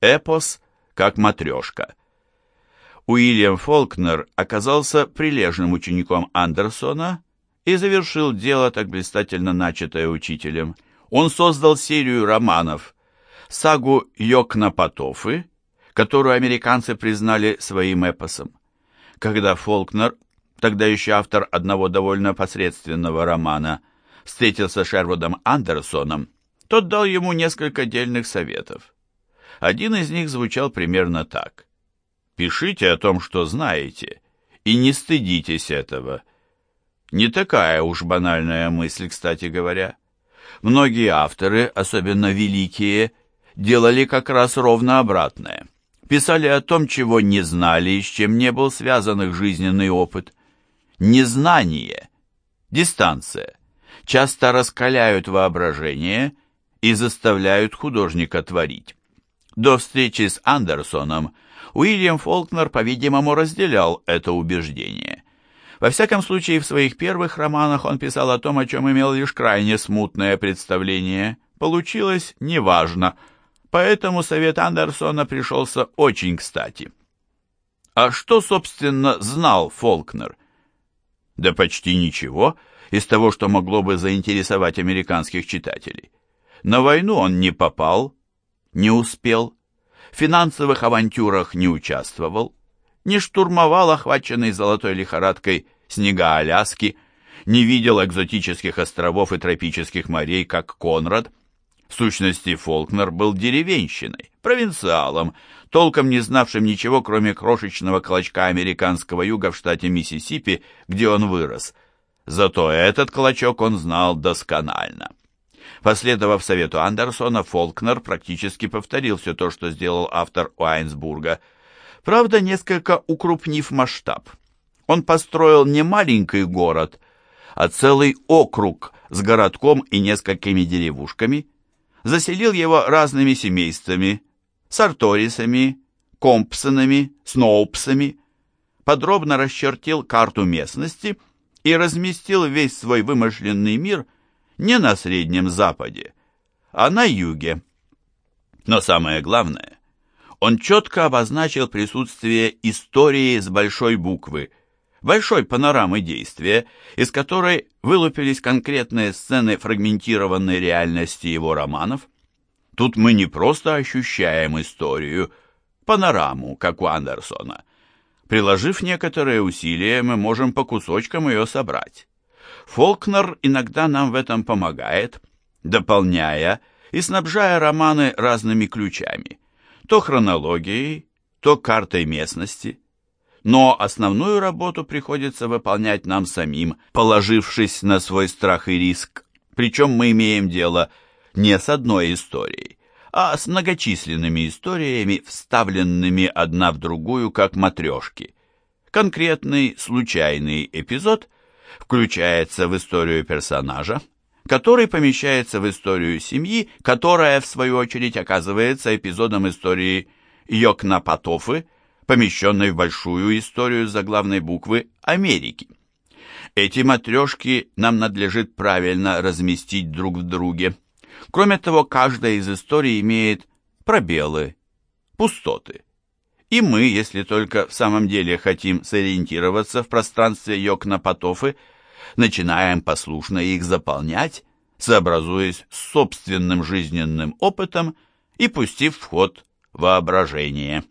Эпос как матрешка. Уильям Фолкнер оказался прилежным учеником Андерсона и завершил дело, так блистательно начатое учителем. Он создал серию романов, сагу Йокнапотофы, которую американцы признали своим эпосом. Когда Фолкнер, тогда еще автор одного довольно посредственного романа, встретился с Шервудом Андерсоном, тот дал ему несколько дельных советов. Один из них звучал примерно так. «Пишите о том, что знаете, и не стыдитесь этого». Не такая уж банальная мысль, кстати говоря. Многие авторы, особенно великие, делали как раз ровно обратное. Писали о том, чего не знали и с чем не был связан их жизненный опыт. Незнание, дистанция, часто раскаляют воображение и заставляют художника творить. До встречи с Андерсоном Уильям Фолкнер, по-видимому, разделял это убеждение. Во всяком случае, в своих первых романах он писал о том, о чем имел лишь крайне смутное представление. Получилось неважно, поэтому совет Андерсона пришелся очень кстати. А что, собственно, знал Фолкнер? Да почти ничего из того, что могло бы заинтересовать американских читателей. На войну он не попал, не успел, в финансовых авантюрах не участвовал, не штурмовал охваченный золотой лихорадкой снега Аляски, не видел экзотических островов и тропических морей, как Конрад. В сущности, Фолкнер был деревенщиной, провинциалом, толком не знавшим ничего, кроме крошечного клочка американского юга в штате Миссисипи, где он вырос. Зато этот клочок он знал досконально. Последовав совету Андерсона, Фолкнер практически повторил все то, что сделал автор Уайнсбурга. Правда, несколько укрупнив масштаб. Он построил не маленький город, а целый округ с городком и несколькими деревушками. Заселил его разными семействами, сарторисами, компсонами, сноупсами. Подробно расчертил карту местности и разместил весь свой вымышленный мир – не на Среднем Западе, а на юге. Но самое главное, он четко обозначил присутствие истории с большой буквы, большой панорамы действия, из которой вылупились конкретные сцены фрагментированной реальности его романов. Тут мы не просто ощущаем историю, панораму, как у Андерсона. Приложив некоторые усилия, мы можем по кусочкам ее собрать. Фолкнер иногда нам в этом помогает, дополняя и снабжая романы разными ключами, то хронологией, то картой местности. Но основную работу приходится выполнять нам самим, положившись на свой страх и риск. Причем мы имеем дело не с одной историей, а с многочисленными историями, вставленными одна в другую, как матрешки. Конкретный, случайный эпизод – включается в историю персонажа, который помещается в историю семьи, которая, в свою очередь, оказывается эпизодом истории Йокнапатофы, помещенной в большую историю заглавной буквы Америки. Эти матрешки нам надлежит правильно разместить друг в друге. Кроме того, каждая из историй имеет пробелы, пустоты. И мы, если только в самом деле хотим сориентироваться в пространстве Йокна-Потофы, начинаем послушно их заполнять, сообразуясь с собственным жизненным опытом и пустив в ход воображение.